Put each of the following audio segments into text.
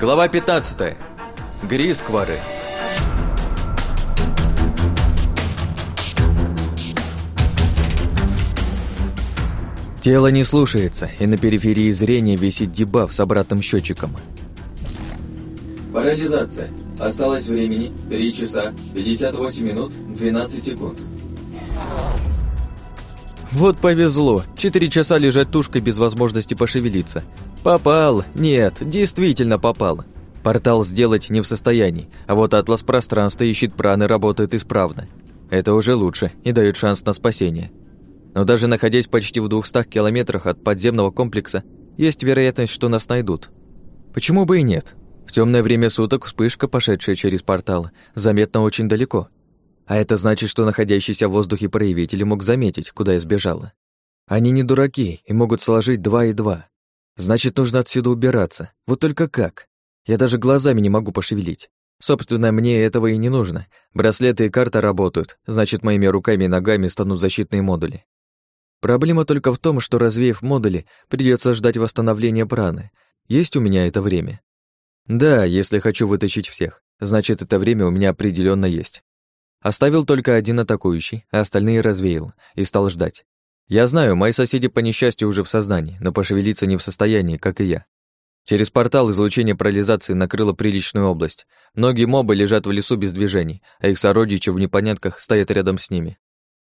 Глава 15. Грисквары. Тело не слушается, и на периферии зрения висит дебаф с обратным счетчиком. Парализация. Осталось времени 3 часа 58 минут 12 секунд. Вот повезло. Четыре часа лежать тушкой без возможности пошевелиться. Попал. Нет, действительно попал. Портал сделать не в состоянии, а вот атлас пространства и щит праны работают исправно. Это уже лучше и дает шанс на спасение. Но даже находясь почти в 200 километрах от подземного комплекса, есть вероятность, что нас найдут. Почему бы и нет? В темное время суток вспышка, пошедшая через портал, заметна очень далеко. А это значит, что находящийся в воздухе проявитель мог заметить, куда я сбежала. Они не дураки и могут сложить два и два. Значит, нужно отсюда убираться. Вот только как? Я даже глазами не могу пошевелить. Собственно, мне этого и не нужно. Браслеты и карта работают, значит, моими руками и ногами станут защитные модули. Проблема только в том, что развеяв модули, придется ждать восстановления праны. Есть у меня это время? Да, если хочу вытащить всех, значит, это время у меня определенно есть. Оставил только один атакующий, а остальные развеял и стал ждать. Я знаю, мои соседи по несчастью уже в сознании, но пошевелиться не в состоянии, как и я. Через портал излучение парализации накрыло приличную область. Многие мобы лежат в лесу без движений, а их сородичи в непонятках стоят рядом с ними.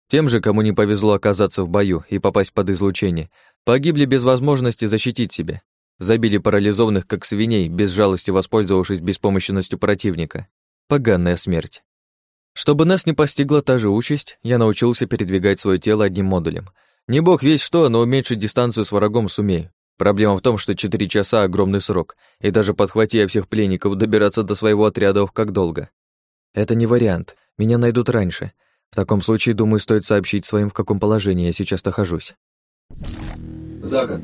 Тем же, кому не повезло оказаться в бою и попасть под излучение, погибли без возможности защитить себя. Забили парализованных, как свиней, без жалости воспользовавшись беспомощностью противника. Поганая смерть. Чтобы нас не постигла та же участь, я научился передвигать свое тело одним модулем. Не бог весь что, но уменьшить дистанцию с врагом сумею. Проблема в том, что 4 часа — огромный срок, и даже подхватив всех пленников, добираться до своего отряда ох как долго. Это не вариант, меня найдут раньше. В таком случае, думаю, стоит сообщить своим, в каком положении я сейчас нахожусь. Заход.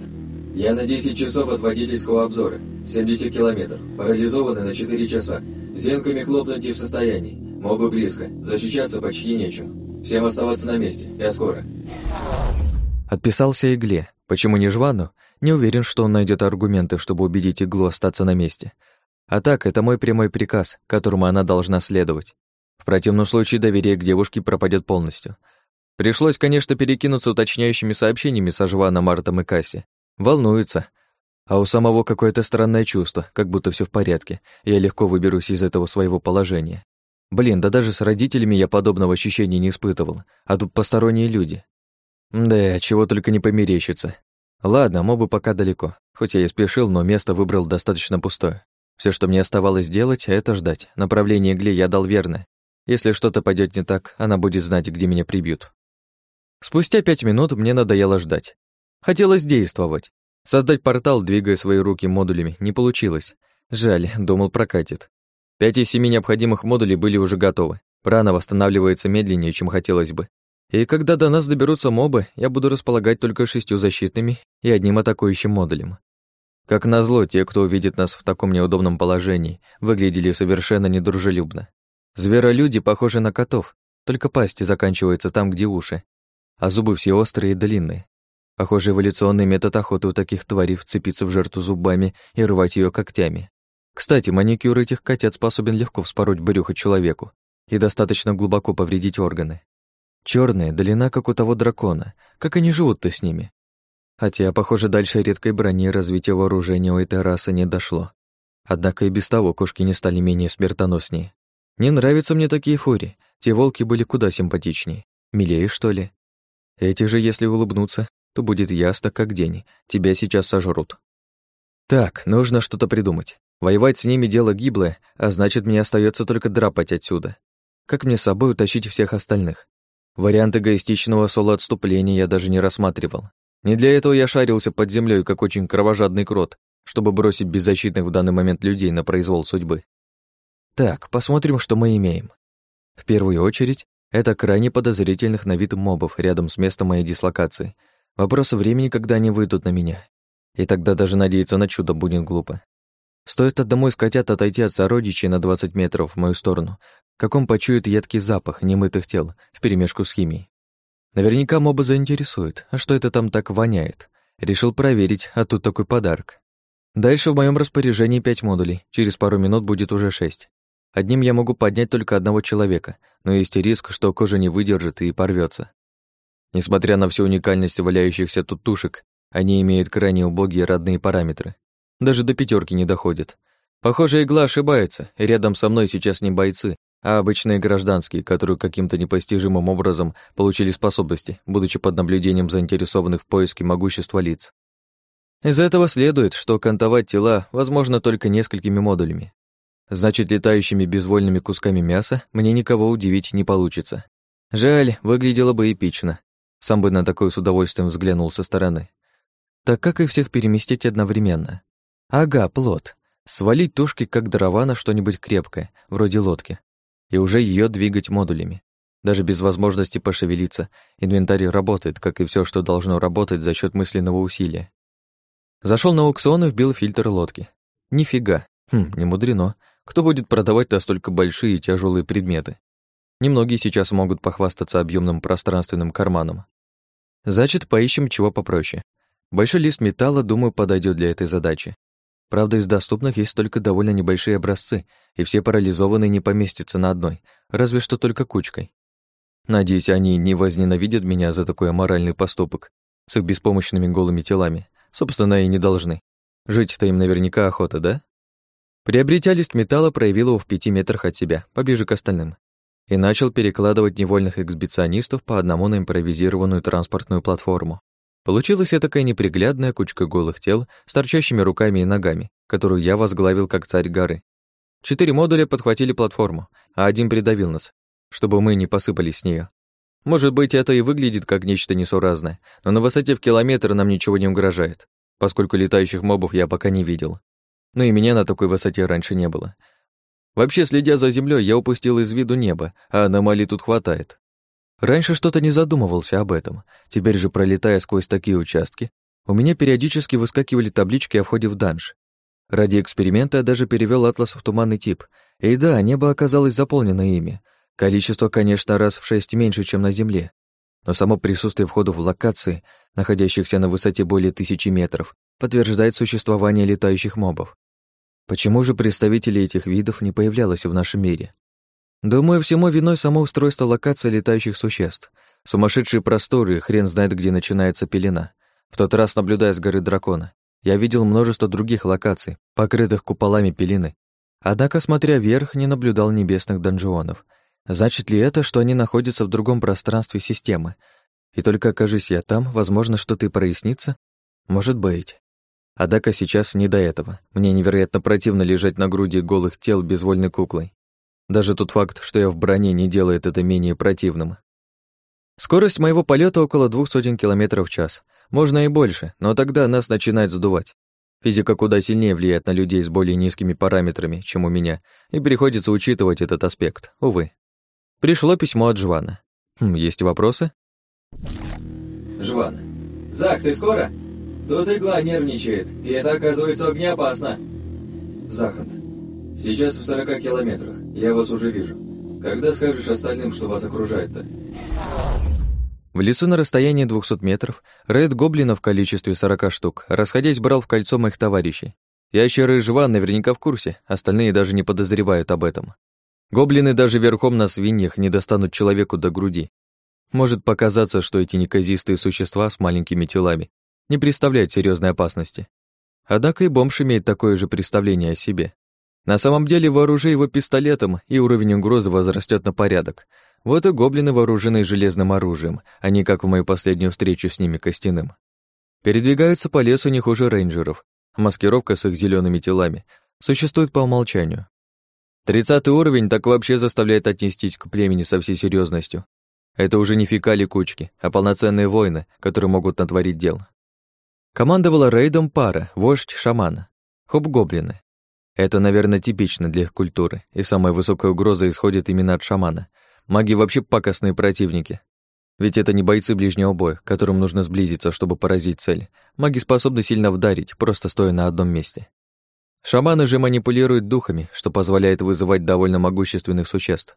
Я на 10 часов от водительского обзора. 70 километров. Парализованы на 4 часа. Зенками хлопнуть не в состоянии. Мобы близко, защищаться почти нечем. Всем оставаться на месте, я скоро. Отписался Игле. Почему не Жвану? Не уверен, что он найдет аргументы, чтобы убедить Иглу остаться на месте. А так, это мой прямой приказ, которому она должна следовать. В противном случае доверие к девушке пропадет полностью. Пришлось, конечно, перекинуться уточняющими сообщениями со Жваном, Мартом и Касси. Волнуется. А у самого какое-то странное чувство, как будто все в порядке, я легко выберусь из этого своего положения. Блин, да даже с родителями я подобного ощущения не испытывал, а тут посторонние люди. Да, чего только не померещится. Ладно, мобы пока далеко. Хоть я и спешил, но место выбрал достаточно пустое. Все, что мне оставалось делать, это ждать. Направление Гли я дал верно. Если что-то пойдет не так, она будет знать, где меня прибьют. Спустя пять минут мне надоело ждать. Хотелось действовать. Создать портал, двигая свои руки модулями, не получилось. Жаль, думал, прокатит. Пять из семи необходимых модулей были уже готовы. Прана восстанавливается медленнее, чем хотелось бы. И когда до нас доберутся мобы, я буду располагать только шестью защитными и одним атакующим модулем. Как назло, те, кто увидит нас в таком неудобном положении, выглядели совершенно недружелюбно. Зверолюди похожи на котов, только пасти заканчиваются там, где уши, а зубы все острые и длинные. Похоже, эволюционный метод охоты у таких тварей вцепиться в жертву зубами и рвать ее когтями. Кстати, маникюр этих котят способен легко вспороть брюхо человеку и достаточно глубоко повредить органы. Черные, длина, как у того дракона. Как они живут-то с ними? Хотя, похоже, дальше редкой брони развития вооружения у этой расы не дошло. Однако и без того кошки не стали менее смертоноснее. Не нравятся мне такие фури. Те волки были куда симпатичнее. Милее, что ли? Эти же, если улыбнуться, то будет ясно, как день. Тебя сейчас сожрут. Так, нужно что-то придумать. Воевать с ними дело гиблое, а значит, мне остается только драпать отсюда. Как мне с собой утащить всех остальных? Вариант эгоистичного соло-отступления я даже не рассматривал. Не для этого я шарился под землей, как очень кровожадный крот, чтобы бросить беззащитных в данный момент людей на произвол судьбы. Так, посмотрим, что мы имеем. В первую очередь, это крайне подозрительных на вид мобов рядом с местом моей дислокации. Вопрос времени, когда они выйдут на меня. И тогда даже надеяться на чудо будет глупо. Стоит одному из котят отойти от сородичей на 20 метров в мою сторону, как он почует едкий запах немытых тел вперемешку с химией. Наверняка моба заинтересует, а что это там так воняет? Решил проверить, а тут такой подарок. Дальше в моем распоряжении пять модулей, через пару минут будет уже шесть. Одним я могу поднять только одного человека, но есть риск, что кожа не выдержит и порвется. Несмотря на всю уникальность валяющихся тут тушек, они имеют крайне убогие родные параметры. Даже до пятерки не доходят. Похоже, игла ошибается, и рядом со мной сейчас не бойцы, а обычные гражданские, которые каким-то непостижимым образом получили способности, будучи под наблюдением заинтересованных в поиске могущества лиц. Из этого следует, что кантовать тела возможно только несколькими модулями. Значит, летающими безвольными кусками мяса мне никого удивить не получится. Жаль, выглядело бы эпично. Сам бы на такое с удовольствием взглянул со стороны. Так как и всех переместить одновременно? Ага, плод. Свалить тушки, как дрова, на что-нибудь крепкое, вроде лодки. И уже ее двигать модулями. Даже без возможности пошевелиться, инвентарь работает, как и все, что должно работать за счет мысленного усилия. Зашел на аукцион и вбил фильтр лодки. Нифига. Хм, не мудрено. Кто будет продавать настолько большие и тяжелые предметы? Немногие сейчас могут похвастаться объемным пространственным карманом. Значит, поищем чего попроще. Большой лист металла, думаю, подойдет для этой задачи. Правда, из доступных есть только довольно небольшие образцы, и все парализованные не поместятся на одной, разве что только кучкой. Надеюсь, они не возненавидят меня за такой аморальный поступок с их беспомощными голыми телами. Собственно, и не должны. Жить-то им наверняка охота, да? Приобретя лист металла, проявил его в пяти метрах от себя, поближе к остальным и начал перекладывать невольных эксбиционистов по одному на импровизированную транспортную платформу. Получилась такая неприглядная кучка голых тел с торчащими руками и ногами, которую я возглавил как царь горы. Четыре модуля подхватили платформу, а один придавил нас, чтобы мы не посыпались с нее. Может быть, это и выглядит как нечто несуразное, но на высоте в километр нам ничего не угрожает, поскольку летающих мобов я пока не видел. Но и меня на такой высоте раньше не было, Вообще, следя за землей, я упустил из виду небо, а аномалий тут хватает. Раньше что-то не задумывался об этом. Теперь же, пролетая сквозь такие участки, у меня периодически выскакивали таблички о входе в данж. Ради эксперимента я даже перевел атлас в туманный тип. И да, небо оказалось заполнено ими. Количество, конечно, раз в шесть меньше, чем на Земле. Но само присутствие входов в локации, находящихся на высоте более тысячи метров, подтверждает существование летающих мобов. Почему же представителей этих видов не появлялось в нашем мире? Думаю, всему виной само устройство локации летающих существ. Сумасшедшие просторы, хрен знает, где начинается пелена. В тот раз, наблюдая с горы дракона, я видел множество других локаций, покрытых куполами пелены. Однако, смотря вверх, не наблюдал небесных донжионов. Значит ли это, что они находятся в другом пространстве системы? И только окажись я там, возможно, что-то и прояснится? Может быть. Однако сейчас не до этого. Мне невероятно противно лежать на груди голых тел безвольной куклой. Даже тот факт, что я в броне, не делает это менее противным. Скорость моего полета около двух сотен километров в час. Можно и больше, но тогда нас начинает задувать. Физика куда сильнее влияет на людей с более низкими параметрами, чем у меня, и приходится учитывать этот аспект, увы. Пришло письмо от Жвана. Хм, есть вопросы? Жван. Зах, ты скоро? Тут игла нервничает, и это оказывается огнеопасно. Захант. Сейчас в 40 километрах. Я вас уже вижу. Когда скажешь остальным, что вас окружает-то? В лесу на расстоянии 200 метров Ред Гоблина в количестве 40 штук, расходясь, брал в кольцо моих товарищей. Ящеры и Жван наверняка в курсе, остальные даже не подозревают об этом. Гоблины даже верхом на свиньях не достанут человеку до груди. Может показаться, что эти неказистые существа с маленькими телами не представляют серьезной опасности. Однако и бомж имеет такое же представление о себе. На самом деле, вооружи его пистолетом, и уровень угрозы возрастет на порядок. Вот и гоблины вооружены железным оружием, а не как в мою последнюю встречу с ними костяным. Передвигаются по лесу не хуже рейнджеров. Маскировка с их зелеными телами существует по умолчанию. Тридцатый уровень так вообще заставляет отнестись к племени со всей серьезностью. Это уже не фекали кучки, а полноценные воины, которые могут натворить дел. Командовала рейдом пара, вождь шамана, хоб-гоблины. Это, наверное, типично для их культуры, и самая высокая угроза исходит именно от шамана. Маги вообще пакостные противники. Ведь это не бойцы ближнего боя, которым нужно сблизиться, чтобы поразить цель. Маги способны сильно вдарить, просто стоя на одном месте. Шаманы же манипулируют духами, что позволяет вызывать довольно могущественных существ.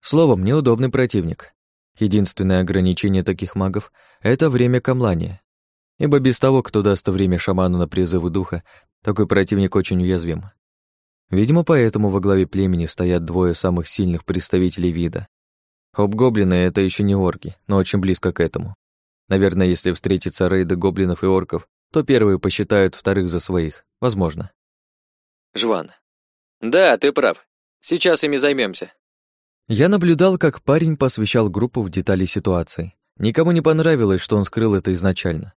Словом, неудобный противник. Единственное ограничение таких магов — это время камлания. Ибо без того, кто даст время шаману на призывы духа, Такой противник очень уязвим. Видимо, поэтому во главе племени стоят двое самых сильных представителей вида. Хоб-гоблины — это еще не орки, но очень близко к этому. Наверное, если встретятся рейды гоблинов и орков, то первые посчитают вторых за своих. Возможно. Жван. Да, ты прав. Сейчас ими займемся. Я наблюдал, как парень посвящал группу в детали ситуации. Никому не понравилось, что он скрыл это изначально.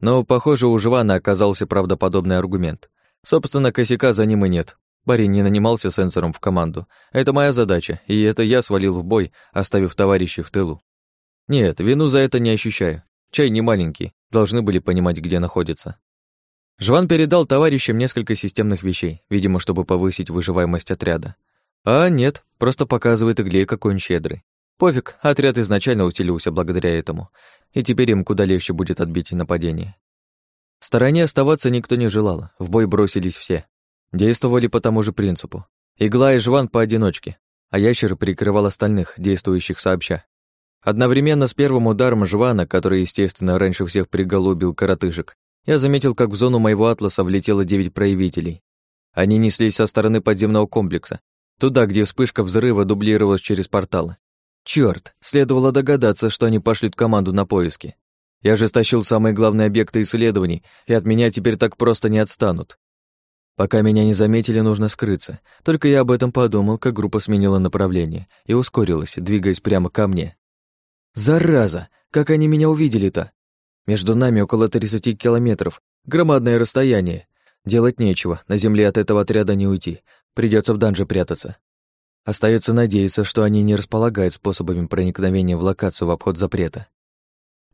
Но, похоже, у Жвана оказался правдоподобный аргумент. Собственно, косяка за ним и нет. Парень не нанимался сенсором в команду. Это моя задача, и это я свалил в бой, оставив товарищей в тылу. Нет, вину за это не ощущаю. Чай не маленький, должны были понимать, где находится. Жван передал товарищам несколько системных вещей, видимо, чтобы повысить выживаемость отряда. А нет, просто показывает Иглей, какой он щедрый. Пофиг, отряд изначально усилился благодаря этому, и теперь им куда легче будет отбить нападение. В стороне оставаться никто не желал, в бой бросились все. Действовали по тому же принципу. Игла и жван поодиночке, а ящер прикрывал остальных, действующих сообща. Одновременно с первым ударом жвана, который, естественно, раньше всех приголубил коротышек, я заметил, как в зону моего атласа влетело девять проявителей. Они неслись со стороны подземного комплекса, туда, где вспышка взрыва дублировалась через порталы. Чёрт, следовало догадаться, что они пошлют команду на поиски. Я же стащил самые главные объекты исследований, и от меня теперь так просто не отстанут. Пока меня не заметили, нужно скрыться. Только я об этом подумал, как группа сменила направление и ускорилась, двигаясь прямо ко мне. Зараза! Как они меня увидели-то? Между нами около 30 километров. Громадное расстояние. Делать нечего, на земле от этого отряда не уйти. Придется в данже прятаться. Остается надеяться, что они не располагают способами проникновения в локацию в обход запрета.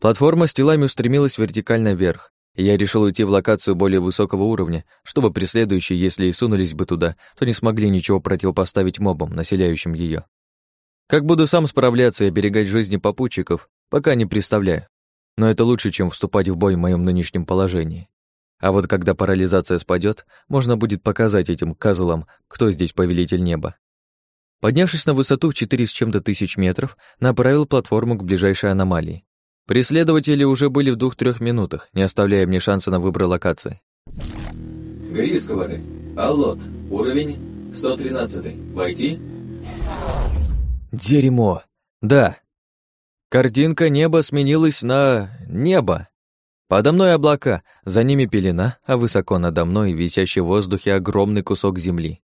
Платформа с телами устремилась вертикально вверх, я решил уйти в локацию более высокого уровня, чтобы преследующие, если и сунулись бы туда, то не смогли ничего противопоставить мобам, населяющим ее. Как буду сам справляться и оберегать жизни попутчиков, пока не представляю. Но это лучше, чем вступать в бой в моем нынешнем положении. А вот когда парализация спадет, можно будет показать этим козлам, кто здесь повелитель неба. Поднявшись на высоту в четыре с чем-то тысяч метров, направил платформу к ближайшей аномалии. Преследователи уже были в двух-трех минутах, не оставляя мне шанса на выбор локации. Грисковары. Аллот. Уровень 113. Войти? Дерьмо. Да. Картинка неба сменилась на небо. Подо мной облака, за ними пелена, а высоко надо мной висящий в воздухе огромный кусок земли.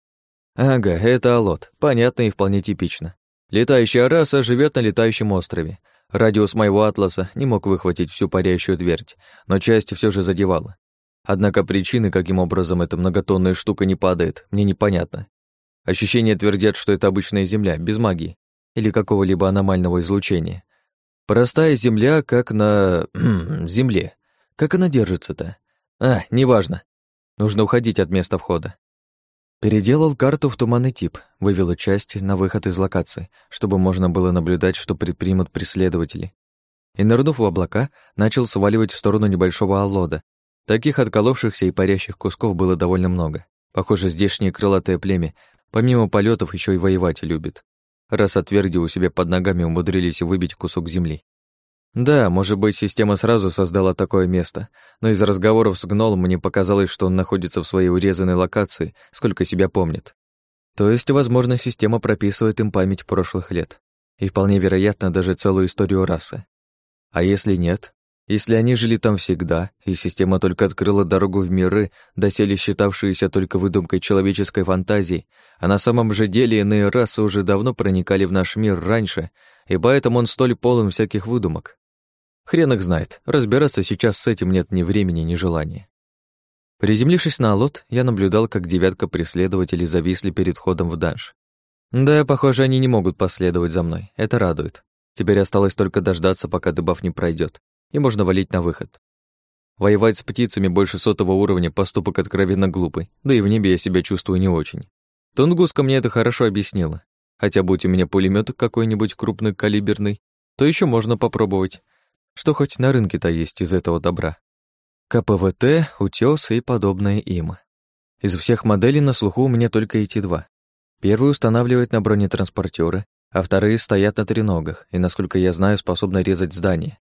Ага, это Алот, понятно и вполне типично. Летающая раса живет на летающем острове, Радиус моего атласа не мог выхватить всю парящую твердь, но часть все же задевала. Однако причины, каким образом эта многотонная штука не падает, мне непонятно. Ощущения твердят, что это обычная Земля, без магии или какого-либо аномального излучения. Простая Земля, как на... Земле. Как она держится-то? А, неважно. Нужно уходить от места входа. Переделал карту в туманный тип, вывел часть на выход из локации, чтобы можно было наблюдать, что предпримут преследователи. И, нырнув в облака, начал сваливать в сторону небольшого аллода. Таких отколовшихся и парящих кусков было довольно много. Похоже, здешнее крылатое племя, помимо полетов еще и воевать любит. Раз отверди у себя под ногами умудрились выбить кусок земли. Да, может быть, система сразу создала такое место, но из разговоров с гнолом мне показалось, что он находится в своей урезанной локации, сколько себя помнит. То есть, возможно, система прописывает им память прошлых лет. И вполне вероятно, даже целую историю расы. А если нет? Если они жили там всегда, и система только открыла дорогу в миры, доселе считавшиеся только выдумкой человеческой фантазии, а на самом же деле иные расы уже давно проникали в наш мир раньше, и поэтому он столь полон всяких выдумок. Хрен их знает, разбираться сейчас с этим нет ни времени, ни желания. Приземлившись на лот, я наблюдал, как девятка преследователей зависли перед входом в данж. Да, похоже, они не могут последовать за мной, это радует. Теперь осталось только дождаться, пока дебаф не пройдет, и можно валить на выход. Воевать с птицами больше сотого уровня поступок откровенно глупый, да и в небе я себя чувствую не очень. Тунгуска мне это хорошо объяснила. Хотя будь у меня пулемет какой-нибудь крупный калиберный, то еще можно попробовать. Что хоть на рынке-то есть из этого добра. КПВТ, утёс и подобное им. Из всех моделей на слуху у меня только эти два. Первый устанавливает на бронетранспортеры, а вторые стоят на треногах и, насколько я знаю, способны резать здания.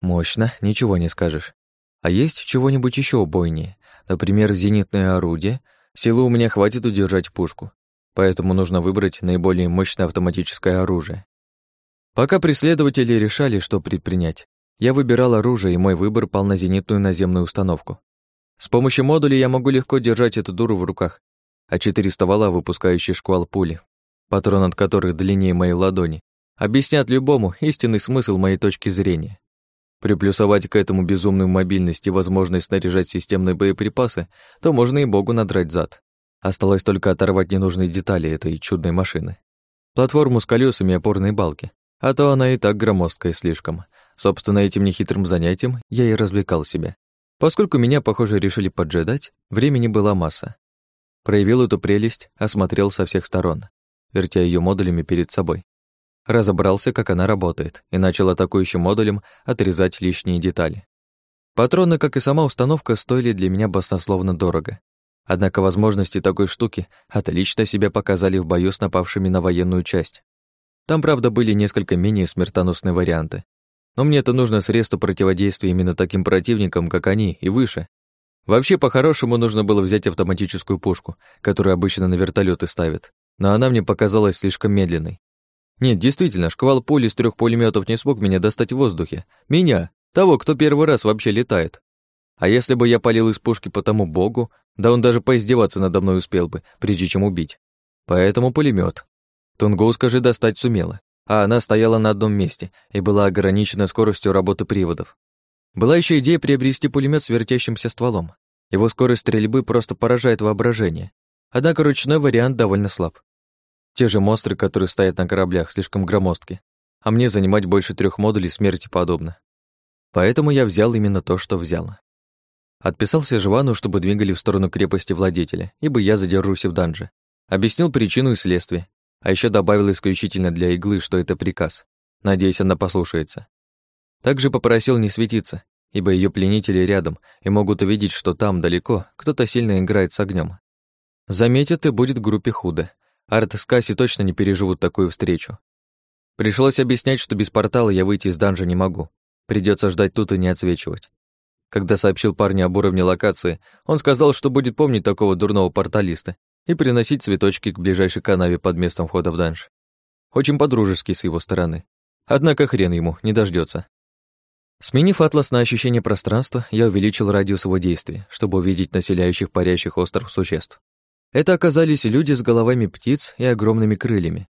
Мощно, ничего не скажешь. А есть чего-нибудь еще убойнее, например, зенитное орудие, силы у меня хватит удержать пушку, поэтому нужно выбрать наиболее мощное автоматическое оружие. Пока преследователи решали, что предпринять, я выбирал оружие, и мой выбор пал на зенитную наземную установку. С помощью модулей я могу легко держать эту дуру в руках, а четыре ствола, выпускающие шквал пули, патрон от которых длиннее моей ладони, объяснят любому истинный смысл моей точки зрения. Приплюсовать к этому безумную мобильность и возможность снаряжать системные боеприпасы, то можно и богу надрать зад. Осталось только оторвать ненужные детали этой чудной машины. Платформу с колесами и опорные балки. А то она и так громоздкая слишком. Собственно, этим нехитрым занятием я и развлекал себя. Поскольку меня, похоже, решили поджидать, времени была масса. Проявил эту прелесть, осмотрел со всех сторон, вертя ее модулями перед собой. Разобрался, как она работает, и начал атакующим модулем отрезать лишние детали. Патроны, как и сама установка, стоили для меня баснословно дорого. Однако возможности такой штуки отлично себя показали в бою с напавшими на военную часть. Там, правда, были несколько менее смертоносные варианты. Но мне-то нужно средство противодействия именно таким противникам, как они, и выше. Вообще, по-хорошему, нужно было взять автоматическую пушку, которую обычно на вертолеты ставят. Но она мне показалась слишком медленной. Нет, действительно, шквал пули из трех пулеметов не смог меня достать в воздухе. Меня, того, кто первый раз вообще летает. А если бы я палил из пушки по тому богу, да он даже поиздеваться надо мной успел бы, прежде чем убить. Поэтому пулемет. Тунгуска же достать сумела, а она стояла на одном месте и была ограничена скоростью работы приводов. Была еще идея приобрести пулемет с вертящимся стволом. Его скорость стрельбы просто поражает воображение. Однако ручной вариант довольно слаб. Те же монстры, которые стоят на кораблях, слишком громоздки. А мне занимать больше трех модулей смерти подобно. Поэтому я взял именно то, что взял. Отписался Жвану, чтобы двигали в сторону крепости владетеля, ибо я задержусь в данже. Объяснил причину и следствие, а еще добавил исключительно для иглы, что это приказ. Надеюсь, она послушается. Также попросил не светиться, ибо ее пленители рядом и могут увидеть, что там, далеко, кто-то сильно играет с огнем. Заметят, и будет группе худо. Арт с Касси точно не переживут такую встречу. Пришлось объяснять, что без портала я выйти из данжа не могу. Придется ждать тут и не отсвечивать. Когда сообщил парню об уровне локации, он сказал, что будет помнить такого дурного порталиста и приносить цветочки к ближайшей канаве под местом входа в данж. Очень по-дружески с его стороны. Однако хрен ему, не дождется. Сменив атлас на ощущение пространства, я увеличил радиус его действия, чтобы увидеть населяющих парящих остров существ. Это оказались люди с головами птиц и огромными крыльями.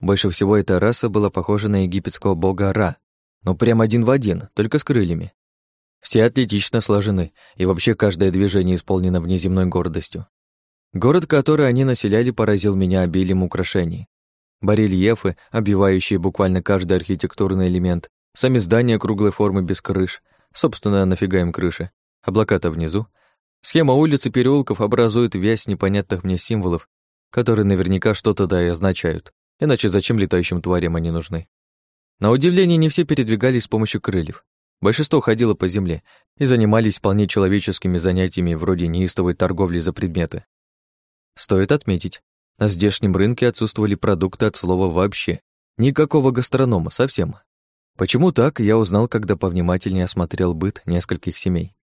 Больше всего эта раса была похожа на египетского бога Ра, но прям один в один, только с крыльями. Все атлетично сложены, и вообще каждое движение исполнено внеземной гордостью. Город, который они населяли, поразил меня обилием украшений. Барельефы, обвивающие буквально каждый архитектурный элемент, сами здания круглой формы без крыш, собственно, нафига им крыши, облака-то внизу. Схема улиц и переулков образует вязь непонятных мне символов, которые наверняка что-то да и означают, иначе зачем летающим тварям они нужны? На удивление, не все передвигались с помощью крыльев. Большинство ходило по земле и занимались вполне человеческими занятиями вроде неистовой торговли за предметы. Стоит отметить, на здешнем рынке отсутствовали продукты от слова вообще. Никакого гастронома, совсем. Почему так, я узнал, когда повнимательнее осмотрел быт нескольких семей.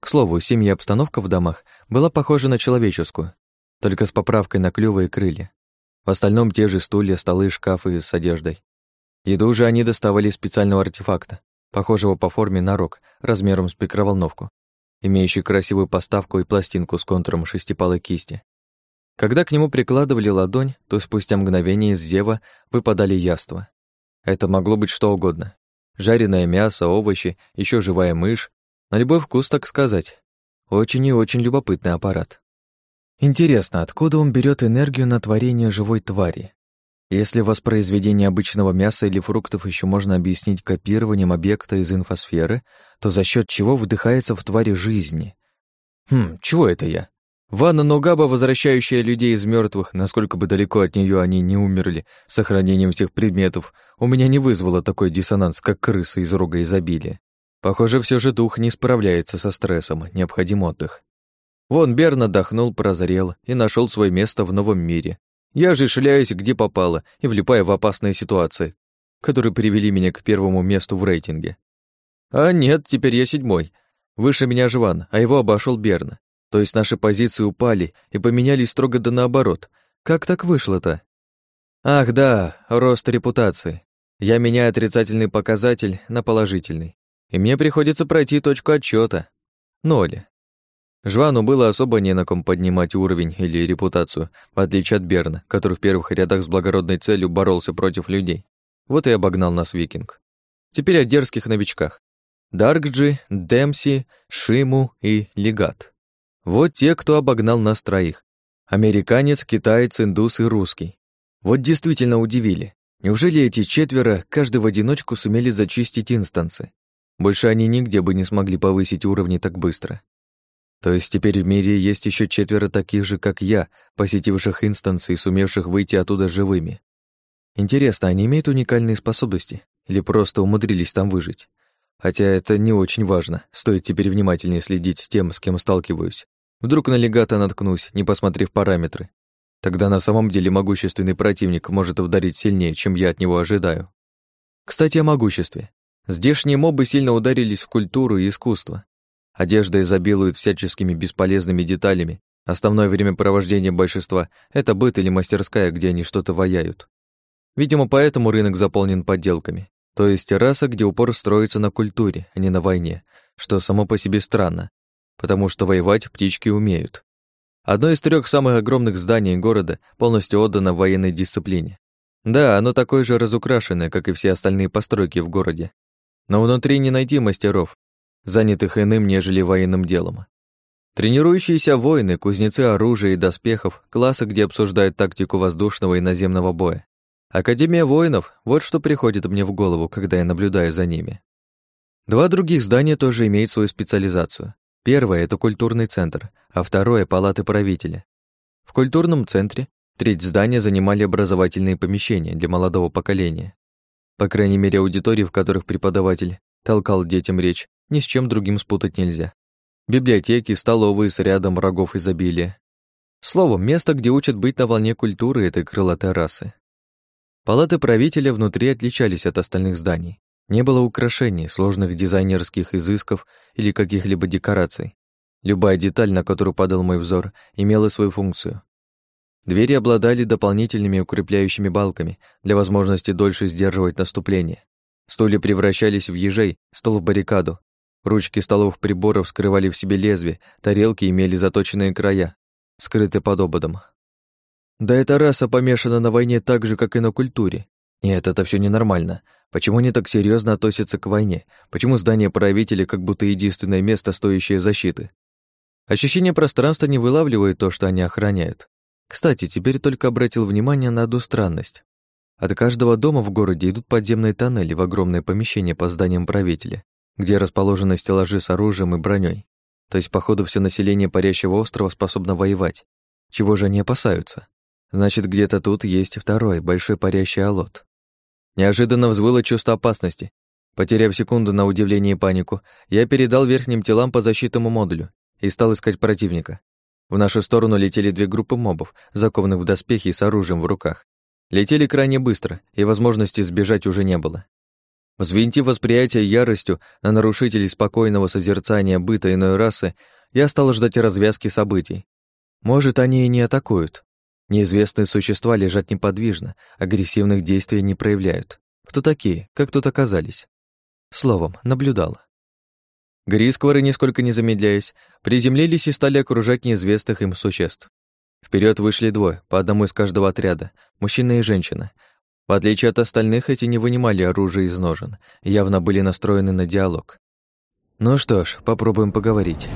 К слову, семья обстановка в домах была похожа на человеческую, только с поправкой на клювы и крылья. В остальном те же стулья, столы, шкафы с одеждой. Еду же они доставали из специального артефакта, похожего по форме на рог, размером с микроволновку, имеющий красивую поставку и пластинку с контуром шестипалой кисти. Когда к нему прикладывали ладонь, то спустя мгновение из зева выпадали яства. Это могло быть что угодно. Жареное мясо, овощи, еще живая мышь. На любой вкус, так сказать. Очень и очень любопытный аппарат. Интересно, откуда он берет энергию на творение живой твари? Если воспроизведение обычного мяса или фруктов еще можно объяснить копированием объекта из инфосферы, то за счет чего вдыхается в твари жизни? Хм, чего это я? Ванна Ногаба, возвращающая людей из мертвых, насколько бы далеко от нее они не умерли, сохранением всех предметов, у меня не вызвало такой диссонанс, как крысы из рога изобилия. Похоже, все же дух не справляется со стрессом, необходим отдых. Вон Берн отдохнул, прозрел и нашел свое место в новом мире, я же шляюсь где попало и влипаю в опасные ситуации, которые привели меня к первому месту в рейтинге. А нет, теперь я седьмой. Выше меня Жван, а его обошел Берна. То есть наши позиции упали и поменялись строго да наоборот. Как так вышло-то? Ах, да, рост репутации. Я меняю отрицательный показатель на положительный. И мне приходится пройти точку отчета. Ноль. Жвану было особо не на ком поднимать уровень или репутацию, в отличие от Берна, который в первых рядах с благородной целью боролся против людей. Вот и обогнал нас викинг. Теперь о дерзких новичках. Даркджи, Демси, Шиму и Легат. Вот те, кто обогнал нас троих. Американец, китаец, индус и русский. Вот действительно удивили. Неужели эти четверо, каждый в одиночку, сумели зачистить инстансы? Больше они нигде бы не смогли повысить уровни так быстро. То есть теперь в мире есть еще четверо таких же, как я, посетивших инстансы и сумевших выйти оттуда живыми. Интересно, они имеют уникальные способности или просто умудрились там выжить? Хотя это не очень важно, стоит теперь внимательнее следить тем, с кем сталкиваюсь. Вдруг на легата наткнусь, не посмотрев параметры. Тогда на самом деле могущественный противник может ударить сильнее, чем я от него ожидаю. Кстати, о могуществе. Здешние мобы сильно ударились в культуру и искусство. Одежда изобилует всяческими бесполезными деталями. Основное время провождения большинства — это быт или мастерская, где они что-то ваяют. Видимо, поэтому рынок заполнен подделками. То есть раса, где упор строится на культуре, а не на войне, что само по себе странно, потому что воевать птички умеют. Одно из трех самых огромных зданий города полностью отдано военной дисциплине. Да, оно такое же разукрашенное, как и все остальные постройки в городе. Но внутри не найти мастеров, занятых иным, нежели военным делом. Тренирующиеся воины, кузнецы оружия и доспехов, классы, где обсуждают тактику воздушного и наземного боя. Академия воинов — вот что приходит мне в голову, когда я наблюдаю за ними. Два других здания тоже имеют свою специализацию. Первое — это культурный центр, а второе — палаты правителя. В культурном центре треть здания занимали образовательные помещения для молодого поколения. По крайней мере, аудитории, в которых преподаватель толкал детям речь, ни с чем другим спутать нельзя. Библиотеки, столовые с рядом рогов изобилия. Словом, место, где учат быть на волне культуры этой крылатой расы. Палаты правителя внутри отличались от остальных зданий. Не было украшений, сложных дизайнерских изысков или каких-либо декораций. Любая деталь, на которую падал мой взор, имела свою функцию. Двери обладали дополнительными укрепляющими балками для возможности дольше сдерживать наступление. Стулья превращались в ежей, стол в баррикаду. Ручки столовых приборов скрывали в себе лезвие, тарелки имели заточенные края, скрыты под ободом. Да эта раса помешана на войне так же, как и на культуре. Нет, это все ненормально. Почему они так серьезно относятся к войне? Почему здание правителя как будто единственное место, стоящее защиты? Ощущение пространства не вылавливает то, что они охраняют. Кстати, теперь только обратил внимание на одну странность. От каждого дома в городе идут подземные тоннели в огромное помещение по зданиям правителя, где расположены стеллажи с оружием и броней. То есть, походу, все население парящего острова способно воевать. Чего же они опасаются? Значит, где-то тут есть второй, большой парящий алот. Неожиданно взвыло чувство опасности. Потеряв секунду на удивление и панику, я передал верхним телам по защитному модулю и стал искать противника. В нашу сторону летели две группы мобов, закованных в доспехи и с оружием в руках. Летели крайне быстро, и возможности сбежать уже не было. Взвинтив восприятие яростью на нарушителей спокойного созерцания быта иной расы, я стал ждать развязки событий. Может, они и не атакуют, Неизвестные существа лежат неподвижно, агрессивных действий не проявляют. Кто такие? Как тут оказались? Словом, наблюдала. Грисквары, нисколько не замедляясь, приземлились и стали окружать неизвестных им существ. Вперед вышли двое, по одному из каждого отряда, мужчина и женщина. В отличие от остальных, эти не вынимали оружие из ножен, явно были настроены на диалог. Ну что ж, попробуем поговорить.